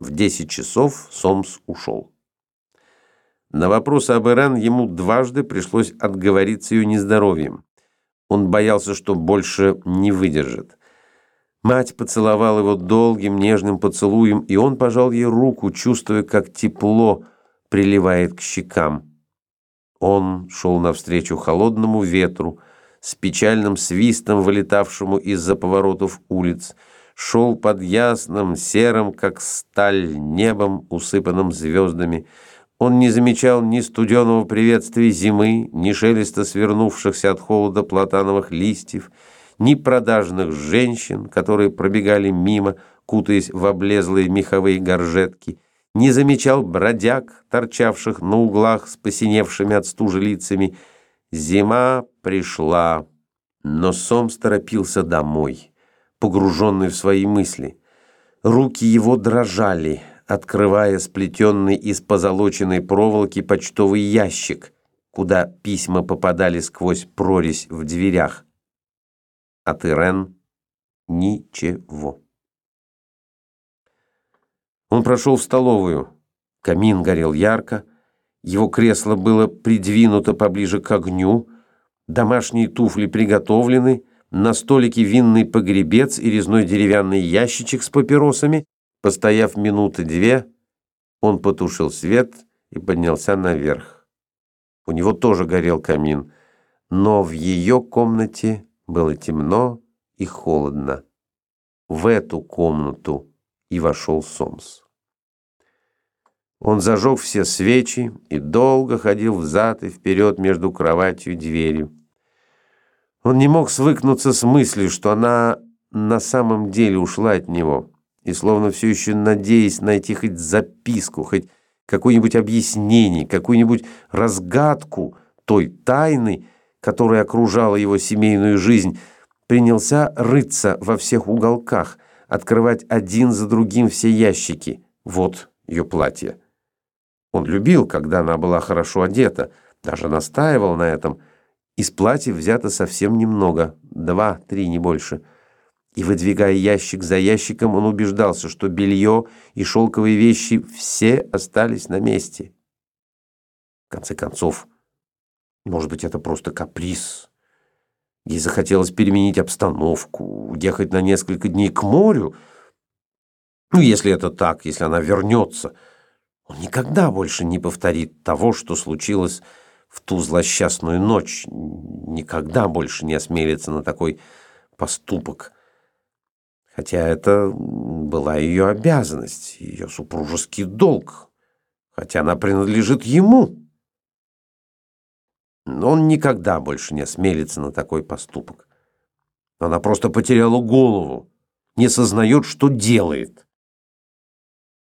В 10 часов Сомс ушел. На вопрос об Ирен ему дважды пришлось отговориться ее нездоровьем. Он боялся, что больше не выдержит. Мать поцеловала его долгим нежным поцелуем, и он пожал ей руку, чувствуя, как тепло приливает к щекам. Он шел навстречу холодному ветру, с печальным свистом, вылетавшему из-за поворотов улиц, шел под ясным, серым, как сталь, небом, усыпанным звездами. Он не замечал ни студеного приветствия зимы, ни шелеста свернувшихся от холода платановых листьев, ни продажных женщин, которые пробегали мимо, кутаясь в облезлые меховые горжетки, не замечал бродяг, торчавших на углах с посиневшими от стужи лицами. Зима пришла, но Сомс торопился домой погруженный в свои мысли. Руки его дрожали, открывая сплетенный из позолоченной проволоки почтовый ящик, куда письма попадали сквозь прорезь в дверях. От Ирен ничего. Он прошел в столовую. Камин горел ярко, его кресло было придвинуто поближе к огню, домашние туфли приготовлены, на столике винный погребец и резной деревянный ящичек с папиросами. Постояв минуты две, он потушил свет и поднялся наверх. У него тоже горел камин, но в ее комнате было темно и холодно. В эту комнату и вошел Сомс. Он зажег все свечи и долго ходил взад и вперед между кроватью и дверью. Он не мог свыкнуться с мыслью, что она на самом деле ушла от него, и словно все еще надеясь найти хоть записку, хоть какое-нибудь объяснение, какую-нибудь разгадку той тайны, которая окружала его семейную жизнь, принялся рыться во всех уголках, открывать один за другим все ящики. Вот ее платье. Он любил, когда она была хорошо одета, даже настаивал на этом – из платьев взято совсем немного, два-три, не больше. И, выдвигая ящик за ящиком, он убеждался, что белье и шелковые вещи все остались на месте. В конце концов, может быть, это просто каприз. Ей захотелось переменить обстановку, уехать на несколько дней к морю. Ну, если это так, если она вернется, он никогда больше не повторит того, что случилось в ту злосчастную ночь никогда больше не осмелится на такой поступок. Хотя это была ее обязанность, ее супружеский долг, хотя она принадлежит ему. Но он никогда больше не осмелится на такой поступок. Она просто потеряла голову, не сознает, что делает.